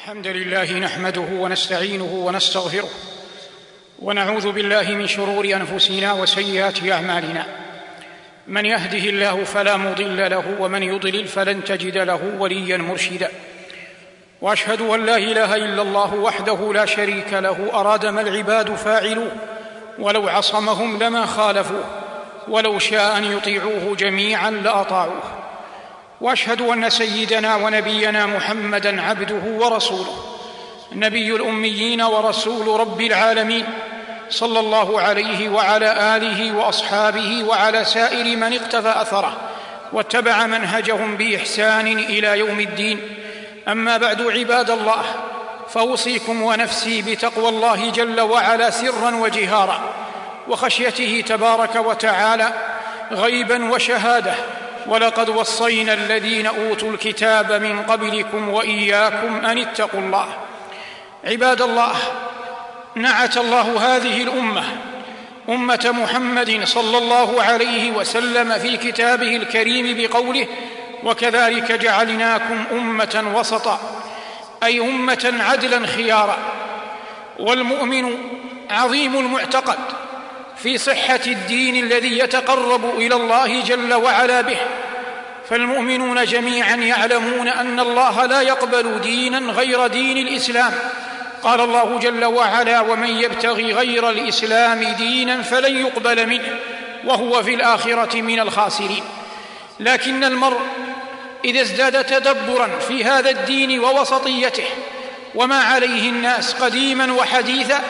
الحمد لله نحمده ونستعينه ونستغفره ونعوذ بالله من شرور أنفسنا وسيئات أعمالنا. من يهده الله فلا مضل له ومن يضلل فلن تجد له وليا مرشدا. وأشهد أن لا إله إلا الله وحده لا شريك له أراد ما العباد فاعلوه ولو عصمهم لما خالفوه ولو شاء أن يطيعوه جميعا لأطاعوه. واشهد ان سيدنا ونبينا محمدا عبده ورسوله نبي الأميين ورسول رب العالمين صلى الله عليه وعلى آله وأصحابه وعلى سائر من اقتفى أثره واتبع منهجهم بإحسان إلى يوم الدين. أما بعد عباد الله فأوصيكم ونفسي بتقوى الله جل وعلا سرا وجهارا وخشيته تبارك وتعالى غيبا وشهادة ولقد وصينا الذين أوتوا الكتاب من قبلكم وإياكم أن اتقوا الله. عباد الله نعت الله هذه الأمة أمة محمد صلى الله عليه وسلم في كتابه الكريم بقوله وكذلك جعلناكم أمة وسطا أي أمة عدلا خيارا والمؤمن عظيم المعتقد في صحة الدين الذي يتقرب إلى الله جل وعلا به. فالمؤمنون جميعا يعلمون أن الله لا يقبل دينا غير دين الإسلام. قال الله جل وعلا ومن يبتغي غير الإسلام دينا فلن يقبل منه وهو في الآخرة من الخاسرين. لكن المرء إذا ازداد تدبرا في هذا الدين ووسطيته وما عليه الناس قديما وحديثا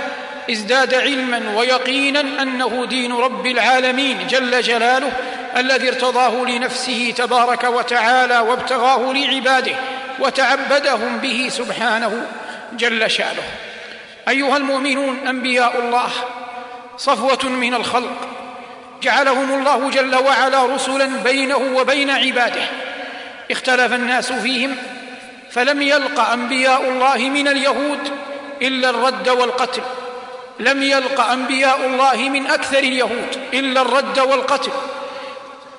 ازداد علما ويقينا أنه دين رب العالمين جل جلاله الذي ارتضاه لنفسه تبارك وتعالى وابتغاه لعباده وتعبدهم به سبحانه جل شأنه. أيها المؤمنون أنبياء الله صفوة من الخلق. جعلهم الله جل وعلا رسلا بينه وبين عباده. اختلف الناس فيهم فلم يلق أنبياء الله من اليهود إلا الرد والقتل. لم يلق أنبياء الله من أكثر اليهود إلا الرد والقتل.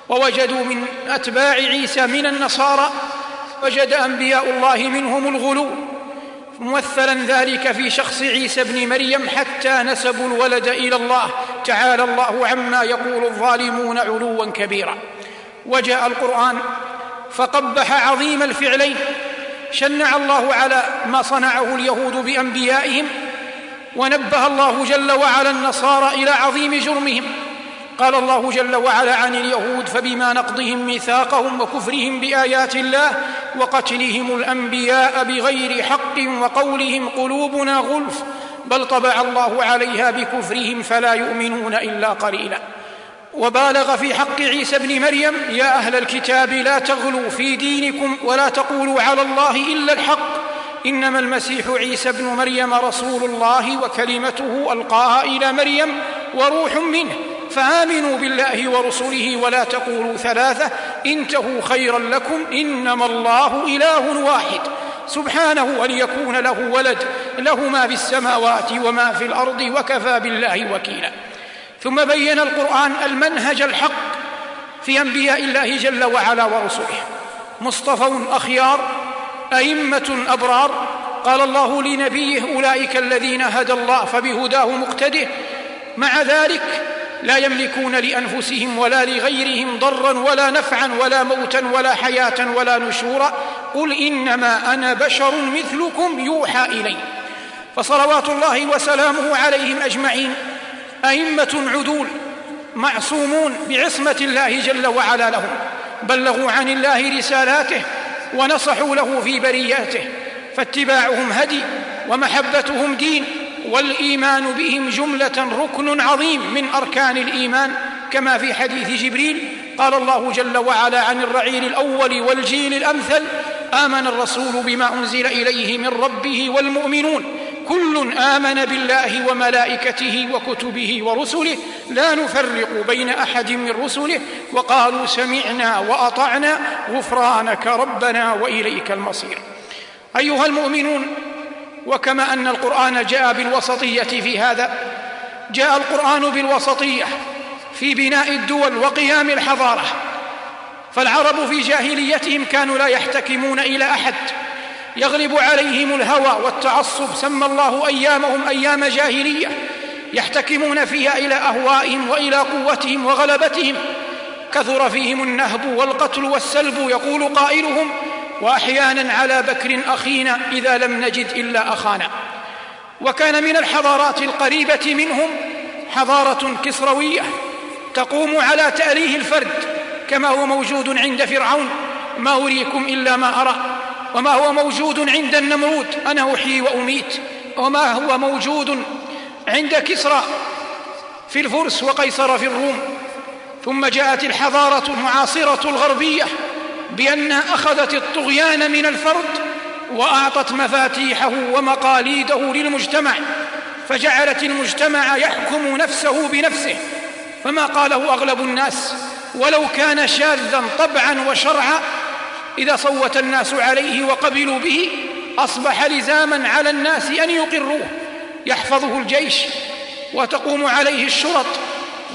ووجدوا من أتباع عيسى من النصارى وجد أنبياء الله منهم الغلو. ممثلا ذلك في شخص عيسى بن مريم حتى نسبوا الولد إلى الله. تعالى الله عما يقول الظالمون علوا كبيرا. وجاء القرآن فقبح عظيم الفعلين. شنع الله على ما صنعه اليهود بأنبيائهم. ونبه الله جل وعلا النصارى إلى عظيم جرمهم. قال الله جل وعلا عن اليهود فبما نقضهم ميثاقهم وكفرهم بآيات الله وقتلهم الأنبياء بغير حق وقولهم قلوبنا غلف بل طبع الله عليها بكفرهم فلا يؤمنون إلا قليلا. وبالغ في حق عيسى بن مريم يا أهل الكتاب لا تغلوا في دينكم ولا تقولوا على الله إلا الحق إنما المسيح عيسى بن مريم رسول الله وكلمته ألقاها إلى مريم وروح منه. فآمنوا بالله ورسله ولا تقولوا ثلاثة. انتهوا خيرا لكم. إنما الله إله واحد. سبحانه ان يكون له ولد. له ما في السماوات وما في الأرض وكفى بالله وكيلا. ثم بين القرآن المنهج الحق في أنبياء الله جل وعلا ورسله. مصطفون أخيار أئمة ابرار قال الله لنبيه أولئك الذين هدى الله فبهداه مقتده مع ذلك لا يملكون لأنفسهم ولا لغيرهم ضرا ولا نفعا ولا موتا ولا حياة ولا نشورا قل إنما أنا بشر مثلكم يوحى إلي. فصلوات الله وسلامه عليهم أجمعين. أئمة عدول معصومون بعصمة الله جل وعلا لهم بلغوا عن الله رسالاته ونصحوا له في برياته فاتباعهم هدي ومحبتهم دين والإيمان بهم جملة ركن عظيم من أركان الإيمان كما في حديث جبريل قال الله جل وعلا عن الرعيل الأول والجيل الأمثل آمن الرسول بما أنزل إليه من ربه والمؤمنون كل آمن بالله وملائكته وكتبه ورسله لا نفرق بين أحد من رسله. وقالوا سمعنا وأطعنا غفرانك ربنا وإليك المصير. أيها المؤمنون وكما أن القرآن جاء بالوسطية في هذا جاء القرآن بالوسطية في بناء الدول وقيام الحضارة. فالعرب في جاهليتهم كانوا لا يحتكمون إلى أحد. يغلب عليهم الهوى والتعصب سمى الله أيامهم أيام جاهلية يحتكمون فيها إلى أهوائهم وإلى قوتهم وغلبتهم. كثر فيهم النهب والقتل والسلب يقول قائلهم وأحيانا على بكر أخينا إذا لم نجد إلا أخانا. وكان من الحضارات القريبة منهم حضارة كسروية تقوم على تاليه الفرد كما هو موجود عند فرعون. ما أريكم إلا ما أرى. وما هو موجود عند النمرود؟ أنا أحيي وأميت. وما هو موجود عند كسرى في الفرس وقيصر في الروم. ثم جاءت الحضارة المعاصرة الغربية بانها أخذت الطغيان من الفرد وأعطت مفاتيحه ومقاليده للمجتمع فجعلت المجتمع يحكم نفسه بنفسه. فما قاله أغلب الناس ولو كان شاذا طبعا وشرعا إذا صوت الناس عليه وقبلوا به أصبح لزاما على الناس أن يقروه. يحفظه الجيش وتقوم عليه الشرط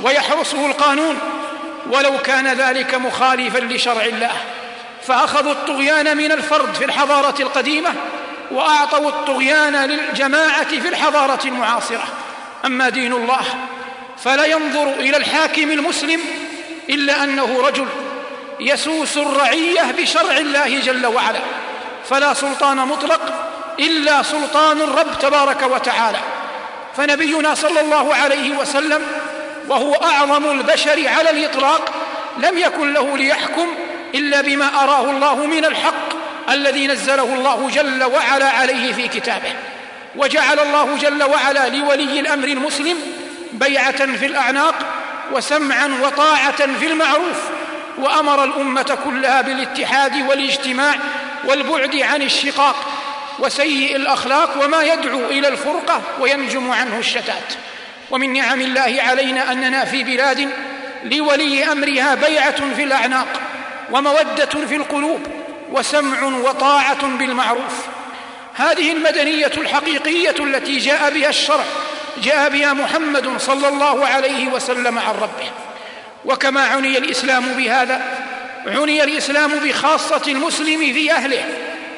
ويحرسه القانون. ولو كان ذلك مخالفا لشرع الله فأخذوا الطغيان من الفرد في الحضارة القديمة وأعطوا الطغيان للجماعة في الحضارة المعاصرة. أما دين الله فلا ينظر إلى الحاكم المسلم إلا أنه رجل يسوس الرعية بشرع الله جل وعلا. فلا سلطان مطلق إلا سلطان الرب تبارك وتعالى. فنبينا صلى الله عليه وسلم وهو أعظم البشر على الإطلاق لم يكن له ليحكم إلا بما أراه الله من الحق الذي نزله الله جل وعلا عليه في كتابه. وجعل الله جل وعلا لولي الأمر المسلم بيعة في الأعناق وسمعا وطاعة في المعروف. وأمر الأمة كلها بالاتحاد والاجتماع والبعد عن الشقاق وسيء الأخلاق وما يدعو إلى الفرقة وينجم عنه الشتات. ومن نعم الله علينا أننا في بلاد لولي أمرها بيعة في الأعناق ومودة في القلوب وسمع وطاعة بالمعروف. هذه المدنية الحقيقية التي جاء بها الشرع جاء بها محمد صلى الله عليه وسلم عن ربه. وكما عني الإسلام بهذا عني الإسلام بخاصة المسلم في أهله.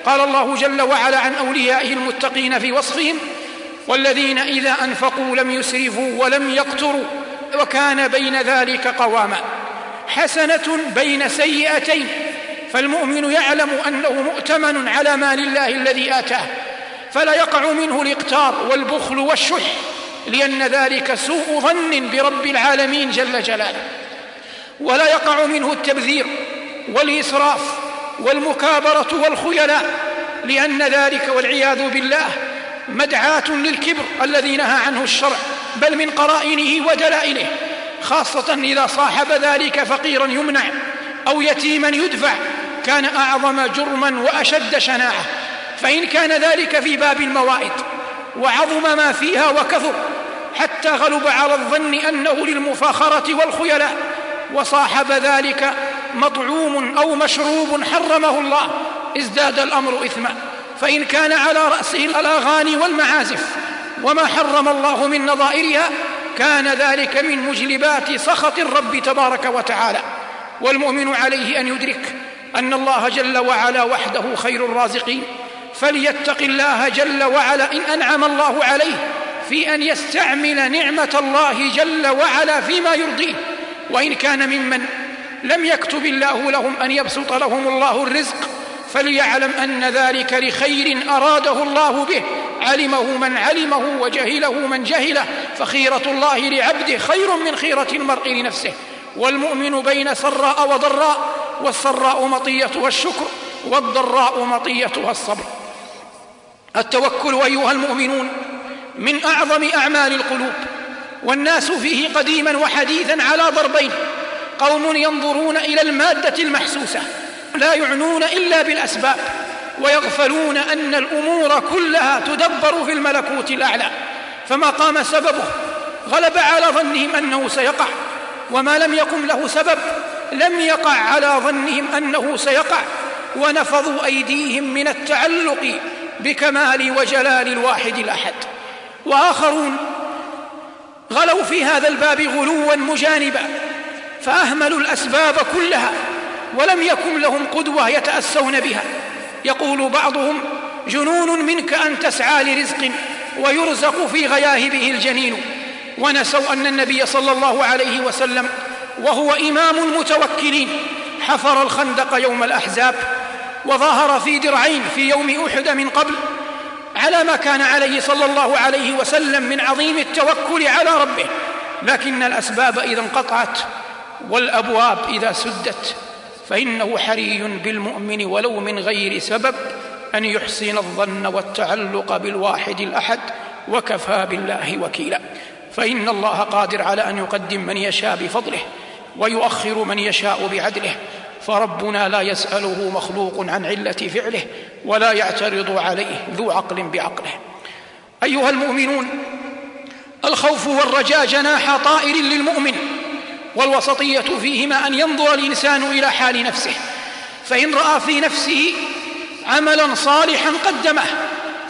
قال الله جل وعلا عن أوليائه المتقين في وصفهم والذين إذا أنفقوا لم يسرفوا ولم يقتروا وكان بين ذلك قواما. حسنة بين سيئتين فالمؤمن يعلم أنه مؤتمن على مال الله الذي آتاه فلا يقع منه الإقتار والبخل والشح لأن ذلك سوء ظن برب العالمين جل جلاله. ولا يقع منه التبذير والإسراف والمكابرة والخيلاء لأن ذلك والعياذ بالله مدعاة للكبر الذي نهى عنه الشرع بل من قرائنه ودلائله خاصة إذا صاحب ذلك فقيرا يمنع أو يتيما يدفع كان أعظم جرما وأشد شناعة. فإن كان ذلك في باب الموائد وعظم ما فيها وكثر حتى غلب على الظن أنه للمفاخرة والخيلاء. وصاحب ذلك مطعوم أو مشروب حرمه الله ازداد الأمر إثما. فإن كان على رأسه الأغاني والمعازف وما حرم الله من نظائرها كان ذلك من مجلبات سخط الرب تبارك وتعالى. والمؤمن عليه أن يدرك أن الله جل وعلا وحده خير الرازقين. فليتق الله جل وعلا إن أنعم الله عليه في أن يستعمل نعمة الله جل وعلا فيما يرضيه. وإن كان ممن لم يكتب الله لهم أن يبسط لهم الله الرزق فليعلم أن ذلك لخير أراده الله به. علمه من علمه وجهله من جهله فخيرة الله لعبده خير من خيرة المرء لنفسه. والمؤمن بين سراء وضراء والسراء مطيتها الشكر والضراء مطيتها الصبر التوكل أيها المؤمنون من أعظم أعمال القلوب. والناس فيه قديما وحديثا على ضربين. قوم ينظرون إلى المادة المحسوسة. لا يعنون إلا بالأسباب. ويغفلون أن الأمور كلها تدبر في الملكوت الأعلى. فما قام سببه؟ غلب على ظنهم أنه سيقع. وما لم يقم له سبب؟ لم يقع على ظنهم أنه سيقع. ونفضوا أيديهم من التعلق بكمال وجلال الواحد الأحد. وآخرون غلوا في هذا الباب غلوا مجانبا فأهملوا الأسباب كلها ولم يكن لهم قدوة يتأسون بها. يقول بعضهم جنون منك أن تسعى لرزق ويرزق في غياهبه الجنين. ونسوا أن النبي صلى الله عليه وسلم وهو إمام المتوكلين حفر الخندق يوم الأحزاب وظاهر في درعين في يوم أحد من قبل على ما كان عليه صلى الله عليه وسلم من عظيم التوكل على ربه. لكن الأسباب إذا انقطعت والأبواب إذا سدت فإنه حري بالمؤمن ولو من غير سبب أن يحسن الظن والتعلق بالواحد الأحد وكفى بالله وكيلا. فإن الله قادر على أن يقدم من يشاء بفضله ويؤخر من يشاء بعدله. فربنا لا يسأله مخلوق عن علة فعله ولا يعترض عليه ذو عقل بعقله. أيها المؤمنون الخوف والرجاء جناح طائر للمؤمن والوسطية فيهما أن ينظر الإنسان إلى حال نفسه فإن رأى في نفسه عملا صالحا قدمه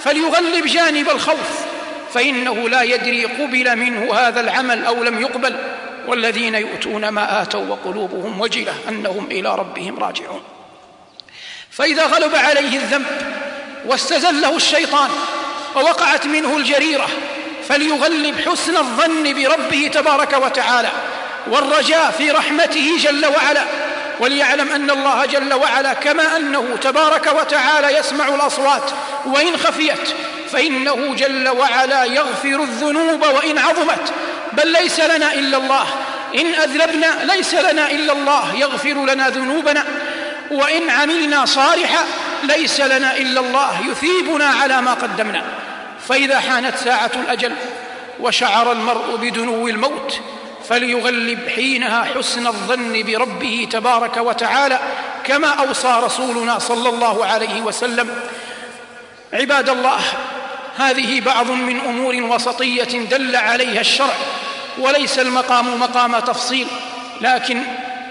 فليغلب جانب الخوف فإنه لا يدري قبل منه هذا العمل أو لم يقبل. والذين يؤتون ما آتوا وقلوبهم وجلة أنهم إلى ربهم راجعون. فإذا غلب عليه الذنب واستزله الشيطان ووقعت منه الجريرة فليغلب حسن الظن بربه تبارك وتعالى والرجاء في رحمته جل وعلا وليعلم أن الله جل وعلا كما أنه تبارك وتعالى يسمع الأصوات وإن خفيت فإنه جل وعلا يغفر الذنوب وإن عظمت. بل ليس لنا إلا الله. إن أذنبنا ليس لنا إلا الله. يغفر لنا ذنوبنا. وإن عملنا صالحا ليس لنا إلا الله. يثيبنا على ما قدمنا. فإذا حانت ساعة الأجل وشعر المرء بدنو الموت فليغلب حينها حسن الظن بربه تبارك وتعالى كما أوصى رسولنا صلى الله عليه وسلم. عباد الله هذه بعض من أمور وسطية دل عليها الشرع وليس المقام مقام تفصيل لكن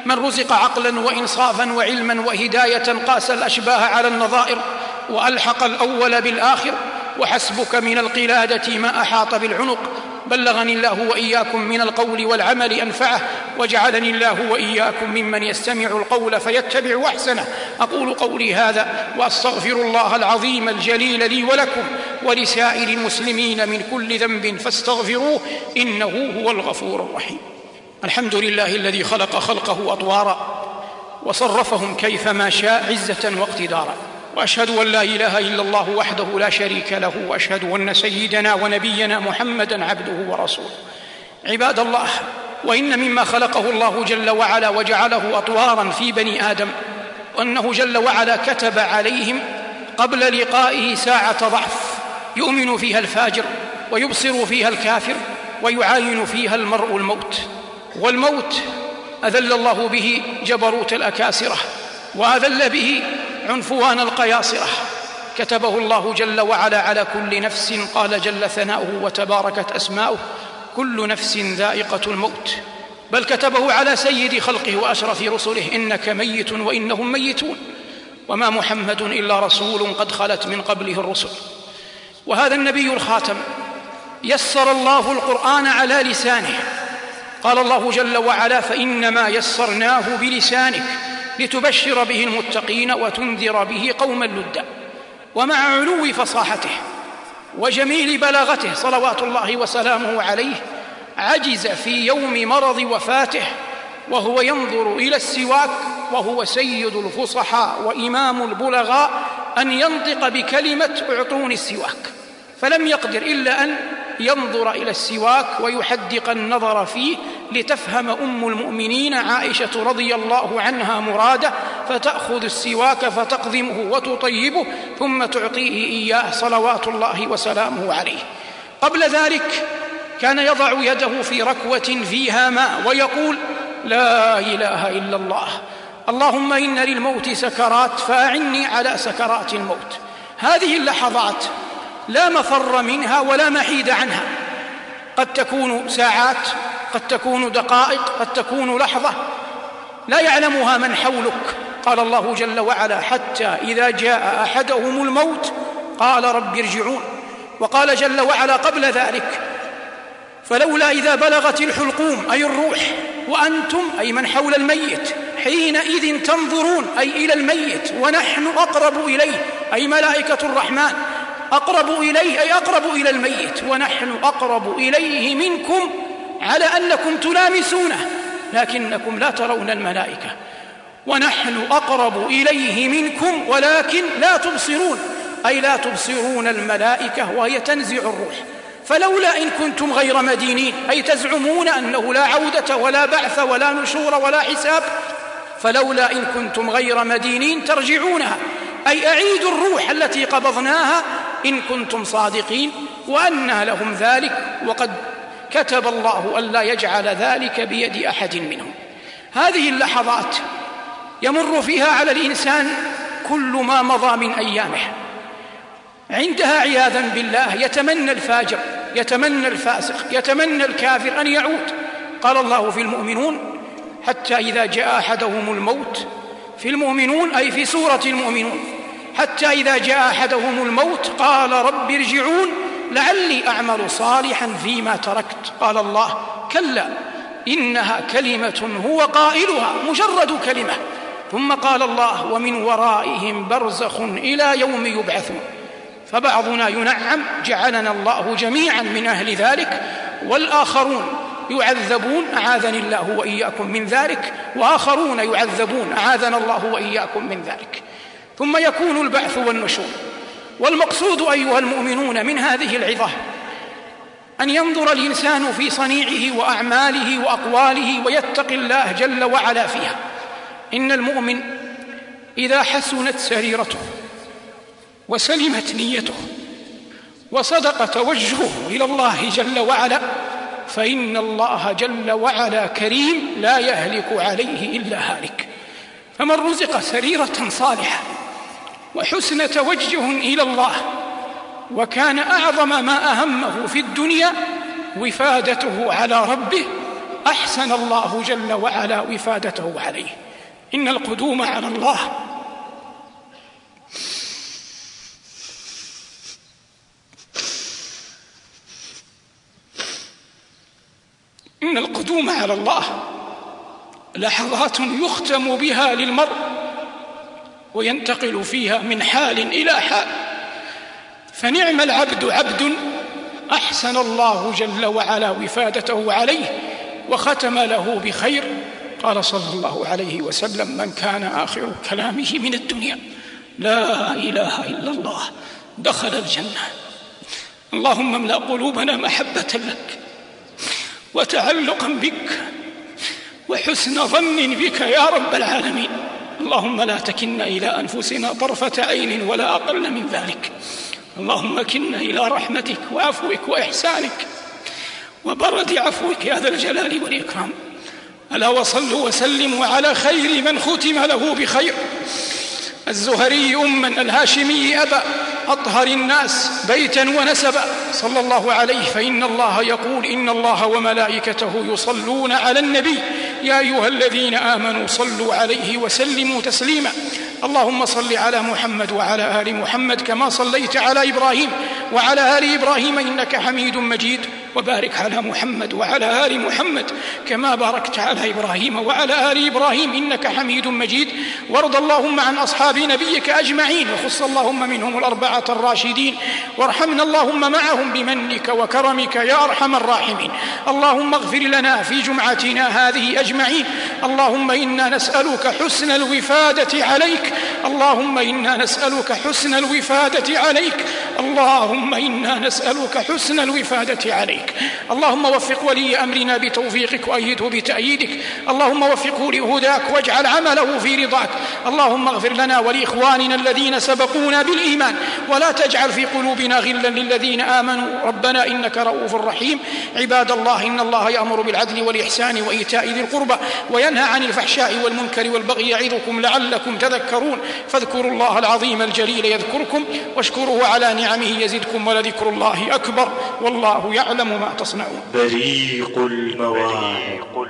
من رزق عقلا وانصافا وعلما وهداية قاس الأشباه على النظائر وألحق الأول بالآخر وحسبك من القلادة ما أحاط بالعنق بلغني الله وإياكم من القول والعمل أنفعه وجعلني الله وإياكم ممن يستمع القول فيتبع أحسنه. أقول قولي هذا وأستغفر الله العظيم الجليل لي ولكم ولسائر المسلمين من كل ذنب فاستغفروه إنه هو الغفور الرحيم. الحمد لله الذي خلق خلقه أطوارا وصرفهم كيفما شاء عزة واقتدارا. وأشهد أن لا إله إلا الله وحده لا شريك له وأشهد أن سيدنا ونبينا محمدا عبده ورسوله. عباد الله وإن مما خلقه الله جل وعلا وجعله اطوارا في بني آدم انه جل وعلا كتب عليهم قبل لقائه ساعة ضعف يؤمن فيها الفاجر ويبصر فيها الكافر ويعاين فيها المرء الموت. والموت أذل الله به جبروت الأكاسرة وأذل به عنفوان القياصرة. كتبه الله جل وعلا على كل نفس قال جل ثناؤه وتباركت أسماؤه. كل نفس ذائقة الموت. بل كتبه على سيد خلقه وأشرف رسله إنك ميت وإنهم ميتون. وما محمد إلا رسول قد خلت من قبله الرسل. وهذا النبي الخاتم. يسر الله القرآن على لسانه. قال الله جل وعلا فإنما يسرناه بلسانك. لتبشر به المتقين وتنذر به قوما لدا ومع علو فصاحته وجميل بلاغته صلوات الله وسلامه عليه عجز في يوم مرض وفاته وهو ينظر إلى السواك وهو سيد الفصحاء وإمام البلغاء أن ينطق بكلمة أعطوني السواك. فلم يقدر إلا أن ينظر إلى السواك ويحدق النظر فيه لتفهم أم المؤمنين عائشة رضي الله عنها مراده فتأخذ السواك فتقضمه وتطيبه ثم تعطيه إياه صلوات الله وسلامه عليه. قبل ذلك كان يضع يده في ركوة فيها ماء ويقول لا إله إلا الله اللهم إن للموت سكرات فأعني على سكرات الموت. هذه اللحظات لا مفر منها ولا محيد عنها. قد تكون ساعات قد تكون دقائق قد تكون لحظة. لا يعلمها من حولك. قال الله جل وعلا حتى إذا جاء أحدهم الموت قال رب ارجعون. وقال جل وعلا قبل ذلك فلولا إذا بلغت الحلقوم أي الروح وأنتم أي من حول الميت حينئذ تنظرون أي إلى الميت ونحن أقرب إليه أي ملائكة الرحمن. أقرب إليه أي أقرب إلى الميت. ونحن أقرب إليه منكم على أنكم تلامسونه لكنكم لا ترون الملائكة. ونحن أقرب إليه منكم ولكن لا تبصرون. أي لا تبصرون الملائكة وهي تنزع الروح. فلولا إن كنتم غير مدينين أي تزعمون أنه لا عودة ولا بعث ولا نشور ولا حساب فلولا إن كنتم غير مدينين ترجعونها. أي أعيدوا الروح التي قبضناها إن كنتم صادقين وأنى لهم ذلك وقد كتب الله الا يجعل ذلك بيد أحد منهم. هذه اللحظات يمر فيها على الإنسان كل ما مضى من أيامه. عندها عياذا بالله يتمنى الفاجر يتمنى الفاسق يتمنى الكافر أن يعود. قال الله في المؤمنون حتى إذا جاء أحدهم الموت في المؤمنون أي في سورة المؤمنون حتى إذا جاء أحدهم الموت قال رب ارجعون لعلي أعمل صالحا فيما تركت. قال الله كلا إنها كلمة هو قائلها مجرد كلمة. ثم قال الله ومن ورائهم برزخ إلى يوم يبعثون. فبعضنا ينعم جعلنا الله جميعا من أهل ذلك والآخرون يعذبون أعاذني الله وإياكم من ذلك وآخرون يعذبون أعاذنا الله وإياكم من ذلك. ثم يكون البعث والنشور. والمقصود أيها المؤمنون من هذه العظة أن ينظر الإنسان في صنيعه وأعماله وأقواله ويتقي الله جل وعلا فيها. إن المؤمن إذا حسنت سريرته وسلمت نيته وصدق توجهه إلى الله جل وعلا فإن الله جل وعلا كريم لا يهلك عليه إلا هالك. فمن رزق سريرة صالحة وحسن توجه إلى الله وكان أعظم ما أهمه في الدنيا وفادته على ربه أحسن الله جل وعلا وفادته عليه. إن القدوم على الله. إن القدوم على الله لحظات يختم بها للمرء وينتقل فيها من حال إلى حال. فنعم العبد عبد أحسن الله جل وعلا وفادته عليه وختم له بخير. قال صلى الله عليه وسلم من كان آخر كلامه من الدنيا لا إله إلا الله دخل الجنة. اللهم املأ قلوبنا محبة لك وتعلقا بك وحسن ظن بك يا رب العالمين. اللهم لا تكلنا إلى أنفسنا طرفة عين ولا أقل من ذلك. اللهم كلنا إلى رحمتك وعفوك وإحسانك. وبرد عفوك يا ذا الجلال والإكرام. ألا وصلوا وسلموا على خير من ختم له بخير. الزهري أما الهاشمي أبا. أطهر الناس بيتا ونسبا. صلى الله عليه فإن الله يقول إن الله وملائكته يصلون على النبي. يا أيها الذين آمنوا صلوا عليه وسلموا تسليما. اللهم صل على محمد وعلى آل محمد كما صليت على إبراهيم وعلى آل إبراهيم إنك حميد مجيد. وبارك على محمد وعلى آل محمد كما باركت على إبراهيم وعلى آل إبراهيم إنك حميد مجيد. وارض اللهم عن أصحاب نبيك أجمعين وخص اللهم منهم الأربعة الراشدين. وارحمنا اللهم معهم بمنك وكرمك يا أرحم الراحمين. اللهم اغفر لنا في جمعتنا هذه أجمعين. اللهم إنا نسألك حسن الوفادة عليك. اللهم إنا نسألك حسن الوفادة عليك. اللهم إنا نسألك حسن الوفادة عليك. اللهم وفق ولي أمرنا بتوفيقك وأيده بتأييدك. اللهم وفقه لهداك واجعل عمله في رضاك. اللهم اغفر لنا ولإخواننا الذين سبقونا بالإيمان. ولا تجعل في قلوبنا غلا للذين آمنوا. ربنا إنك رؤوف رحيم. عباد الله إن الله يأمر بالعدل والإحسان وإيتاء ذي القربى وينهى عن الفحشاء والمنكر والبغي يعظكم لعلكم تذكرون. فاذكروا الله العظيم الجليل يذكركم واشكروه على نعمه يزدكم ولذكر الله أكبر والله يعلم ما تصنعون. بريق المواهب